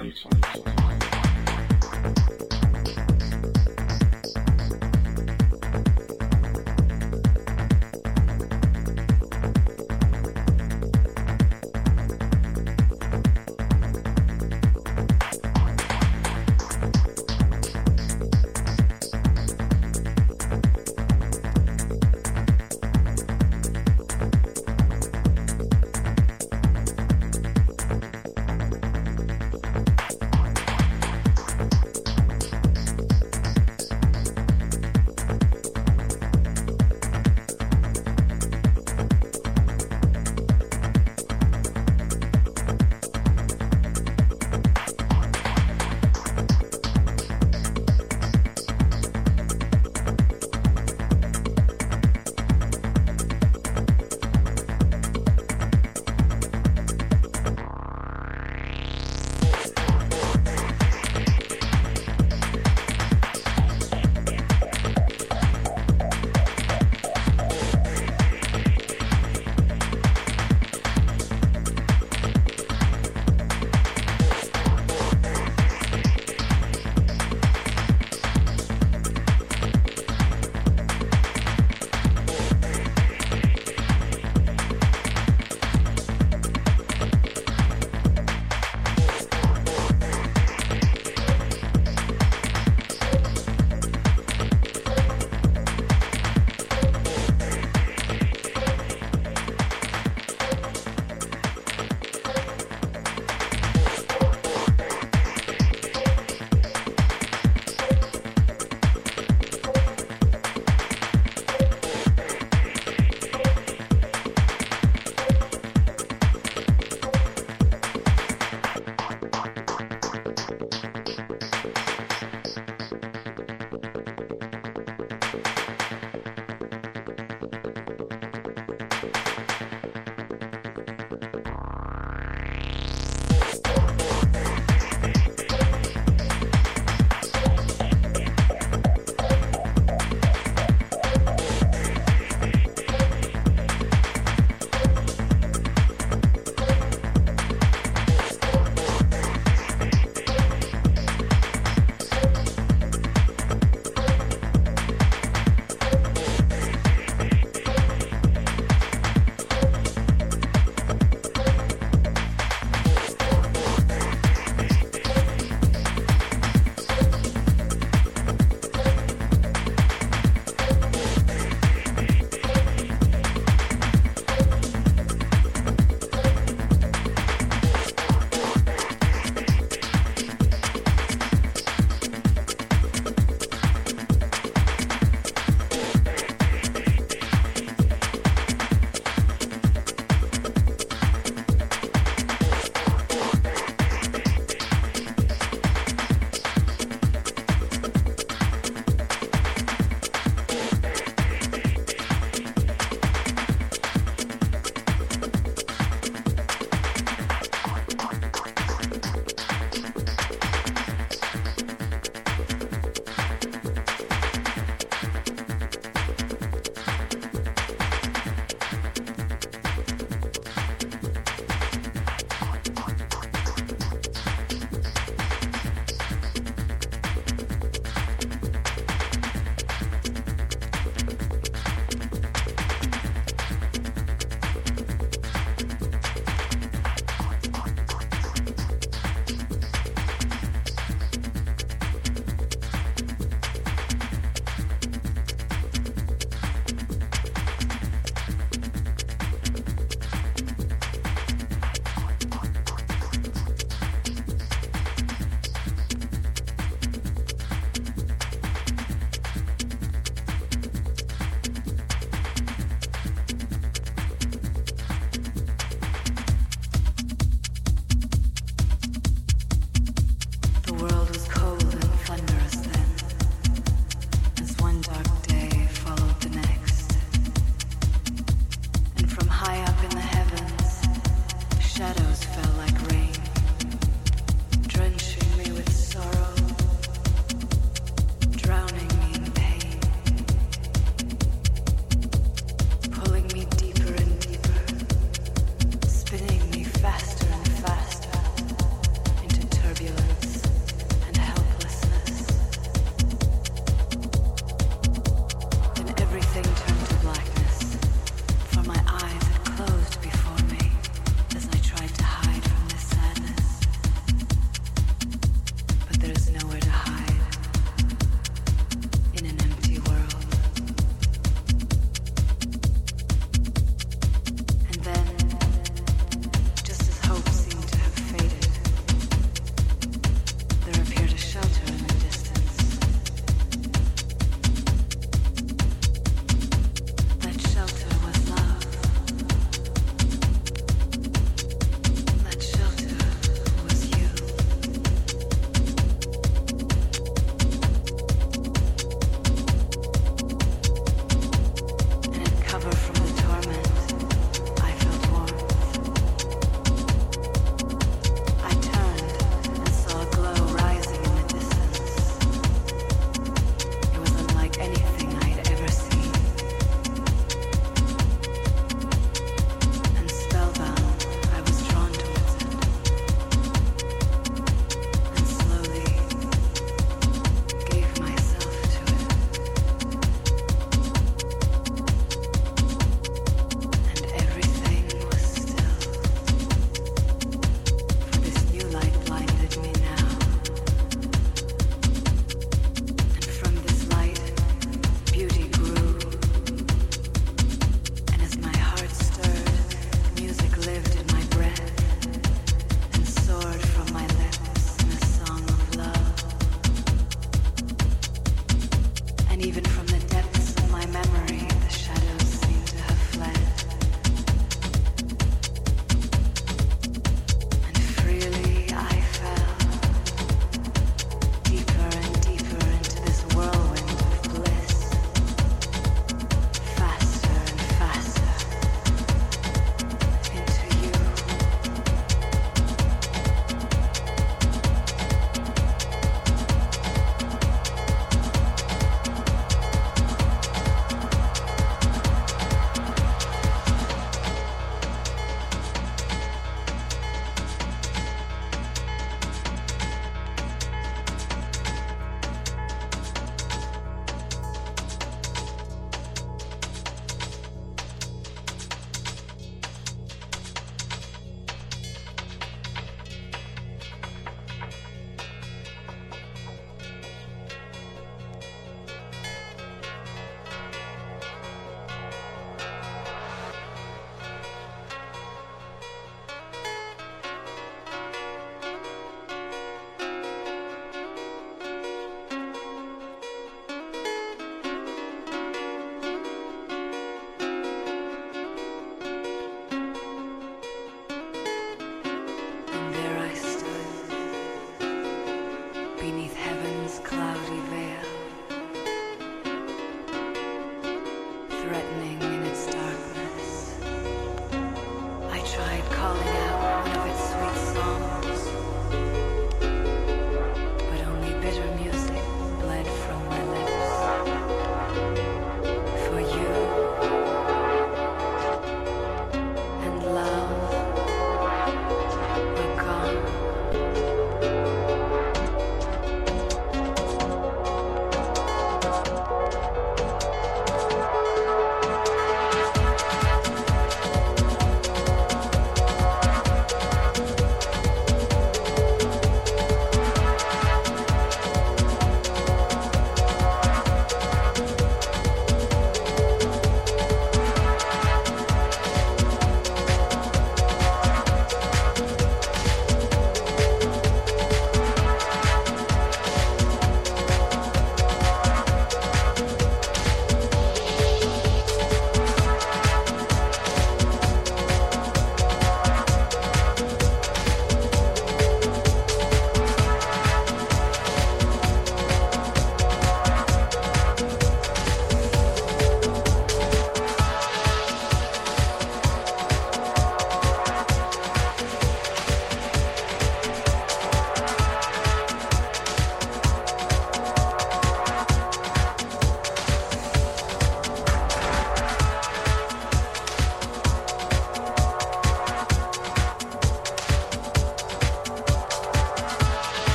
2020.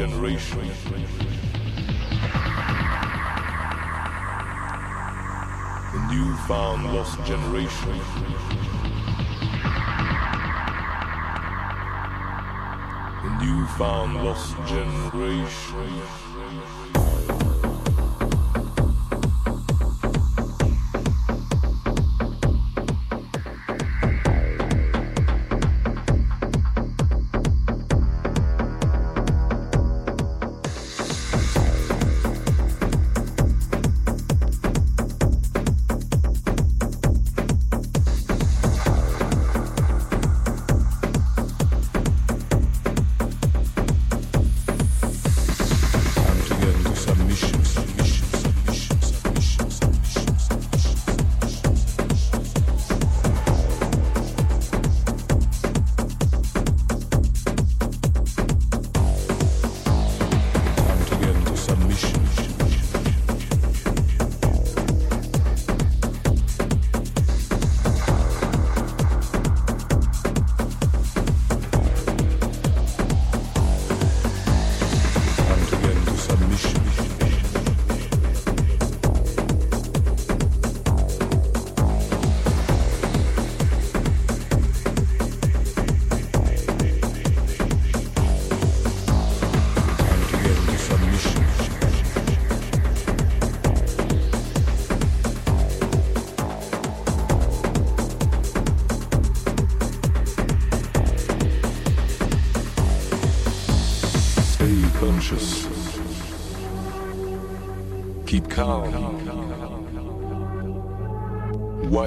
Generation. The newfound lost generation. The newfound lost generation.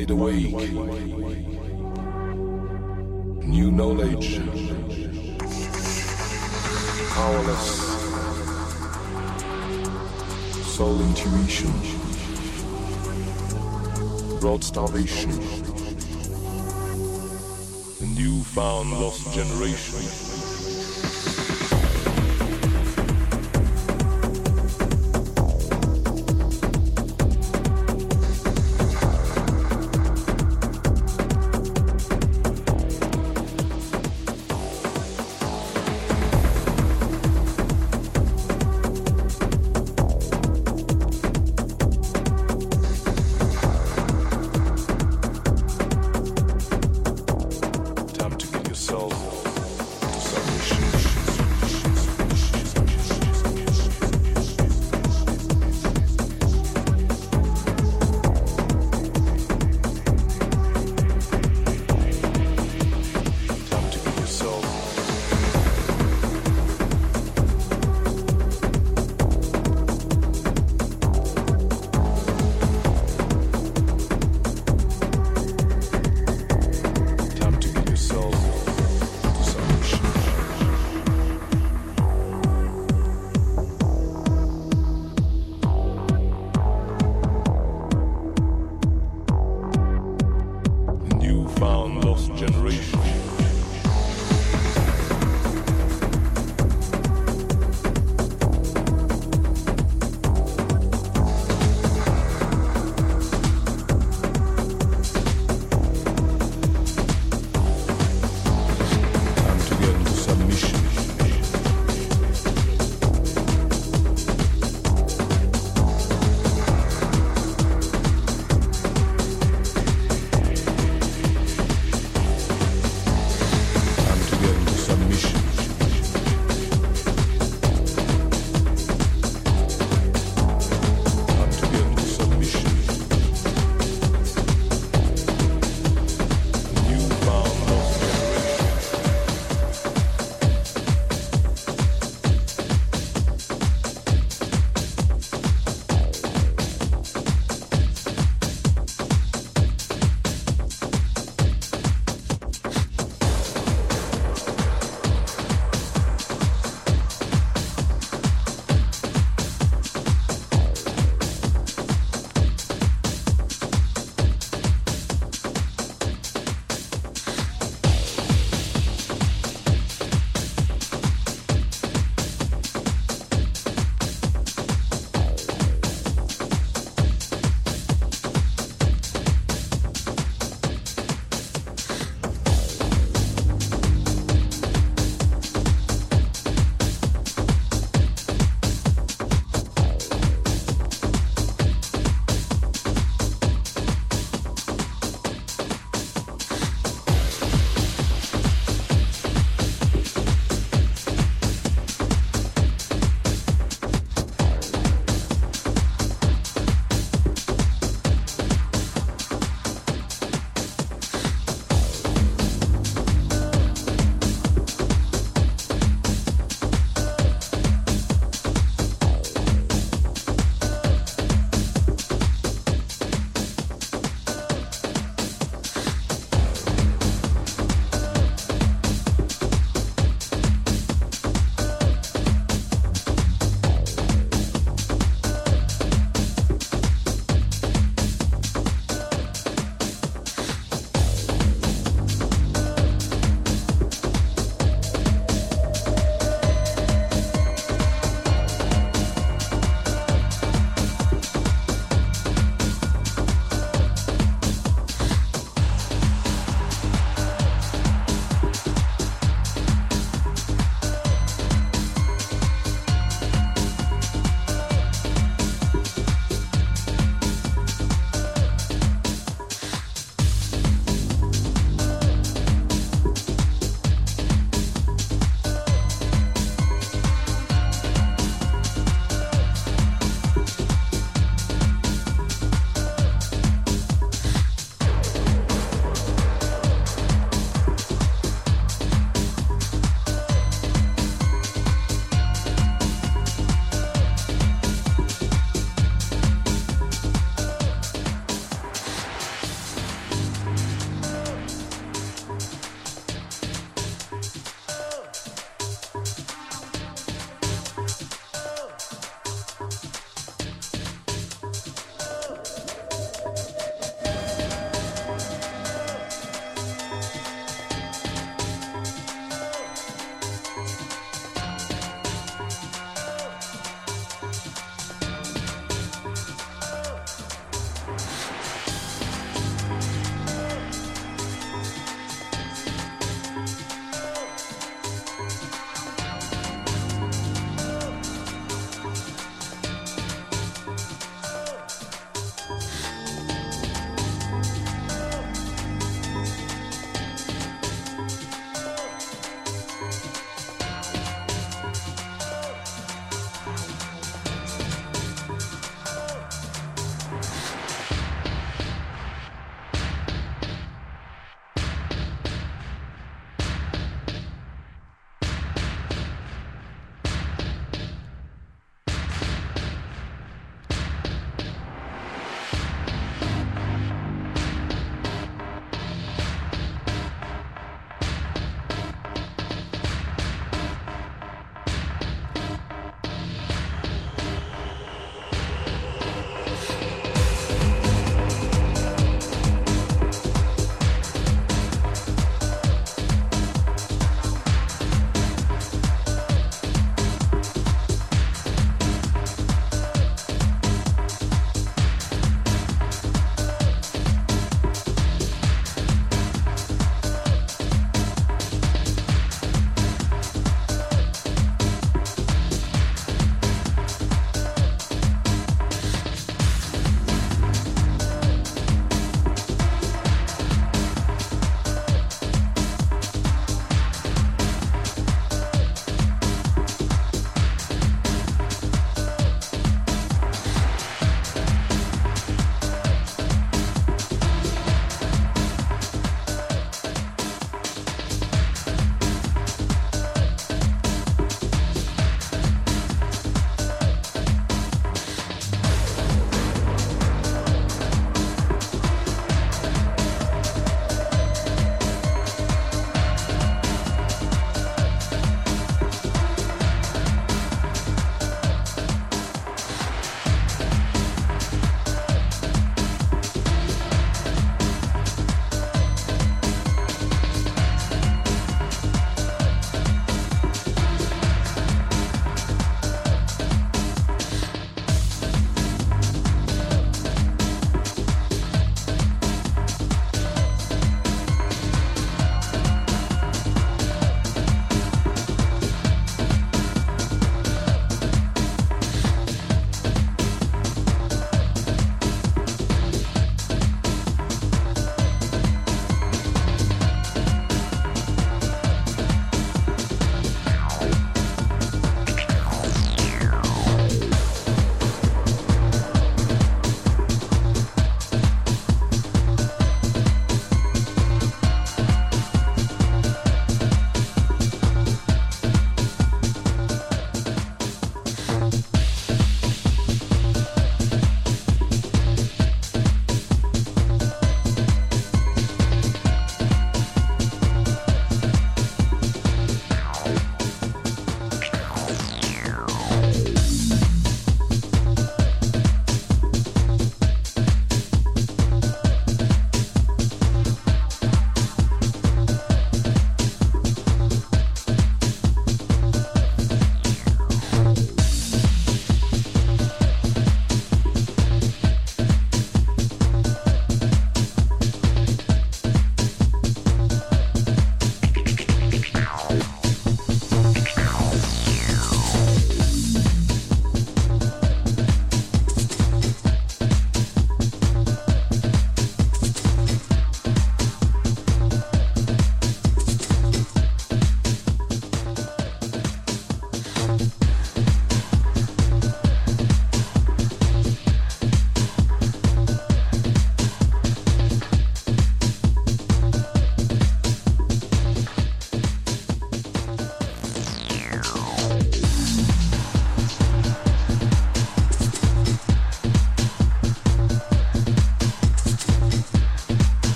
Wide awake. New knowledge. Powerless. Soul intuition. Broad starvation. The newfound lost generation.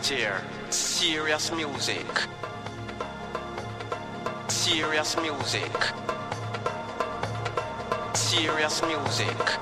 With here. Serious music. Serious music. Serious music.